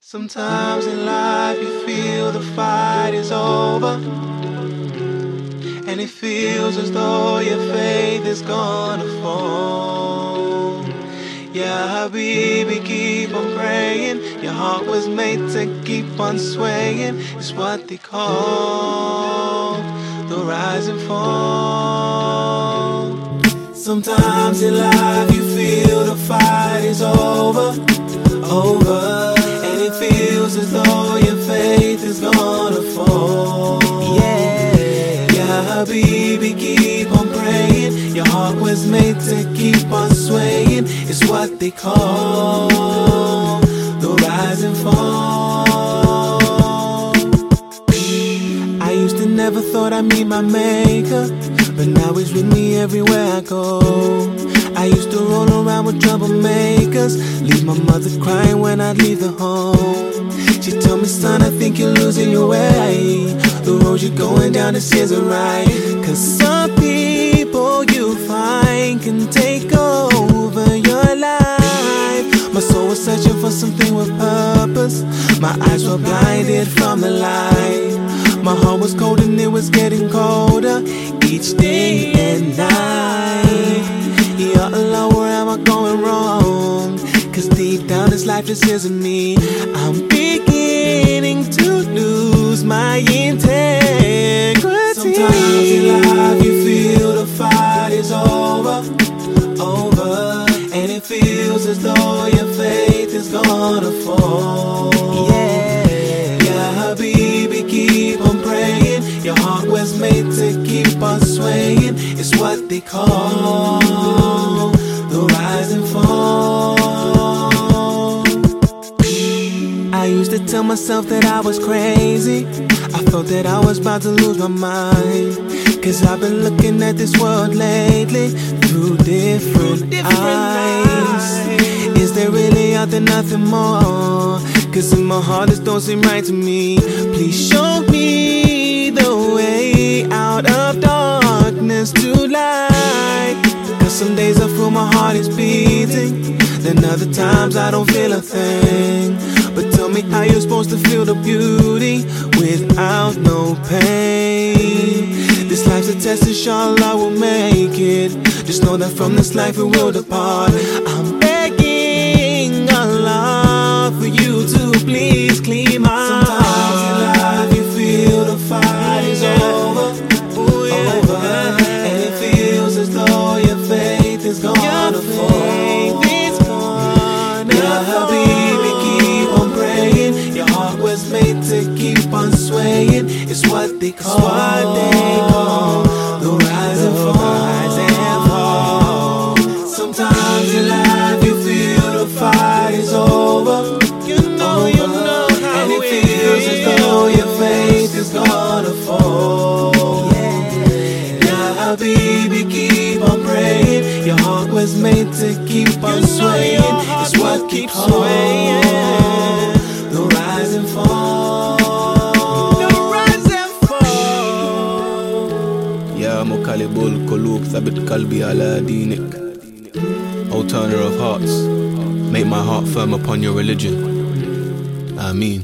Sometimes in life you feel the fight is over. And it feels as though your faith is gonna fall. Yeah, baby, keep on praying. Your heart was made to keep on swaying. It's what they call the rise and fall. Sometimes in life you feel the fight is over, over. It feels as though your faith is gonna fall. Yeah, yeah, baby, keep on praying. Your heart was made to keep on swaying. It's what they call the rise and fall. I used to never thought I'd meet my but now he's with me everywhere I go. I used to roll around with troublemakers, leave my mother crying when I'd leave the home. She told me, son, I think you're losing your way. The road you're going down is isn't right. Cause some people you find can take over your life. My soul was searching for something with purpose. My eyes were blinded from the light. My heart was cold and it was getting colder each day and night. Ya Allah, where am I going wrong? Cause deep down this life just isn't me. I'm beginning to lose my integrity. Sometimes in life you feel the fight is over, over. And it feels as though your faith is gonna fall. It's what they call the rise and fall. I used to tell myself that I was crazy. I felt that I was about to lose my mind. Cause I've been looking at this world lately through different, eyes. Is there really out there nothing more? Cause in my heart this don't seem right to me. Please show me the way out of darkness to light. Cause some days I feel my heart is beating. Then other times I don't feel a thing. But tell me how you're supposed to feel the beauty without no pain. This life's a test, inshallah we'll make it. Just know that from this life we will depart. I'm begging Allah for you to please clean my keep on swaying. It's what they call, the rise and fall. Sometimes in life you feel the fight is over. You know, you know how and it feels as though your faith is gonna fall. Yeah, baby, keep on praying. Your heart was made to keep on swaying. It's what keeps swaying. ثبت قلبي على دينك O turner of hearts, make my heart firm upon your religion. Ameen.